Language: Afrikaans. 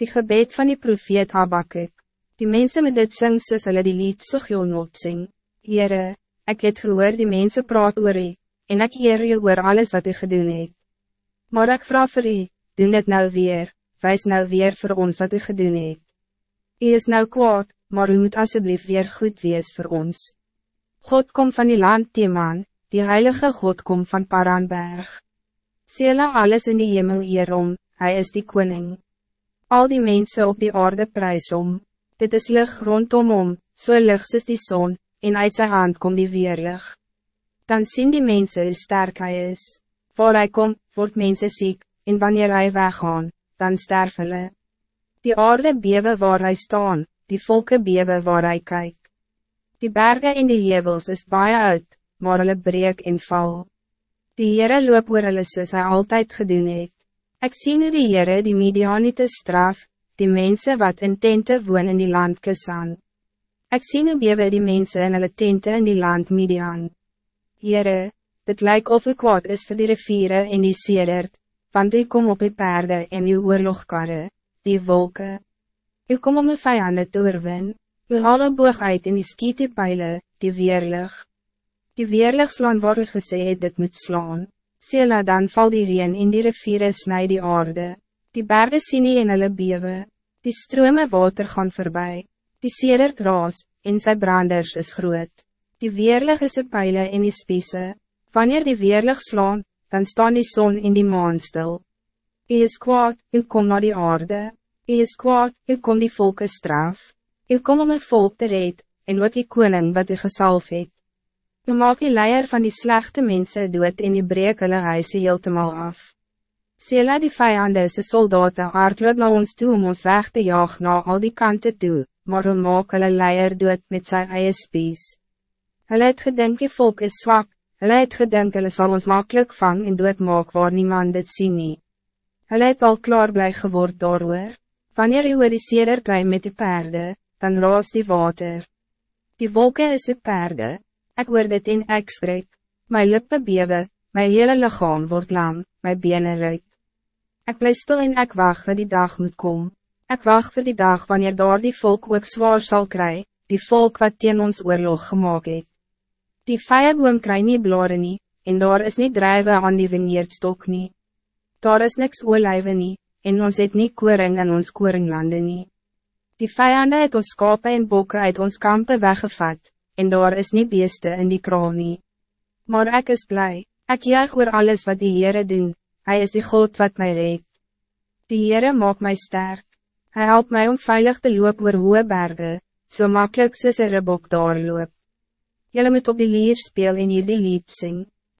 Die gebed van die profeet Habakkuk. Die mensen met dit sing soos hulle die lied Sigionot sing. Heere, ek het gehoor die mensen praat oor u, en ek eer u oor alles wat u gedoen het. Maar ek vraag vir u, doen dit nou weer, wijs nou weer voor ons wat u gedoen het. U is nou kwaad, maar u moet alsjeblieft weer goed wees voor ons. God kom van die land Teman, die heilige God kom van Paranberg. Sela alles in die hemel hierom, hij is die koning. Al die mensen op die aarde prijs om. Dit is licht rondom om, so licht soos die zon, en uit zijn hand komt die weerlig. Dan zien die mensen hoe sterk hij is. Voor hij komt, wordt mensen ziek, en wanneer hij weggaan, dan sterven hulle. Die aarde bewe waar hij staan, die volken bewe waar hij kijkt. Die bergen in de hevels is baie uit, maar hulle breek en val. Die Heere loop oor hulle soos hy altyd gedoen het. Ik zie nu die Heere die Midianite straf, die mensen wat in tente woon in die land Kusan. Ik zie nu bewe die mensen in hulle tente in die land Midian. Heere, dit lijkt of u kwaad is voor die riviere en die sedert, want u kom op die paarden en uw oorlogkarre, die wolken. U kom om uw vijanden te oorwin, u haal een boog uit in die skiete pijlen, die weerlig. Die weerlig slaan waar u gesê het dit moet slaan. Sela dan val die reen in die riviere snij die aarde. Die bergen sien nie en hulle bewe. Die strome water gaan voorbij. Die sedert raas, en sy branders is groot. Die weerlig is pijle en die spiese. Wanneer die weerlig slaan, dan staan die zon in die maan stil. U is kwaad, u kom naar die aarde. U is kwaad, u kom die volke straf. U kom om een volk te red, en ook die koning wat u gesalf het. We maak die leier van die slechte mensen dood en die breek hulle huise heeltemal af. Sela die vijanden se soldaten hardloop na ons toe om ons weg te jaag na al die kanten toe, maar we maak hulle leier dood met sy eie spies. Hulle het gedink die volk is zwak, hulle het gedink hulle sal ons makkelijk vang en dood maak waar niemand dit sien nie. Hulle het al klaar blij geword daarover. Wanneer jy oor die seder met die perde, dan raas die water. Die wolken is die perde, Ik hoor dit en ek skrik, my lippe bewe, my hele lichaam word lam, my benen ruik. Ik bly stil en ek wacht dat die dag moet komen. Ik wacht voor die dag wanneer daar die volk ook zwaar zal krijgen, die volk wat teen ons oorlog gemaakt het. Die vijeboom kry nie blare nie, en daar is niet drijven aan die veneerdstok nie. Daar is niks olijven nie, en ons het nie koring in ons koringlande nie. Die vijanden het ons skape en bokken uit ons kampen weggevat, en daar is niet beeste in die kraal nie. Maar ik is blij, ik juich oor alles wat die Heere doen, Hij is die God wat mij reed. Die Heere maakt mij sterk, Hij helpt mij om veilig te loop oor hoge bergen, zo so makkelijk soos een ribok daar loop. Julle moet op die lier speel en hier die lied sing.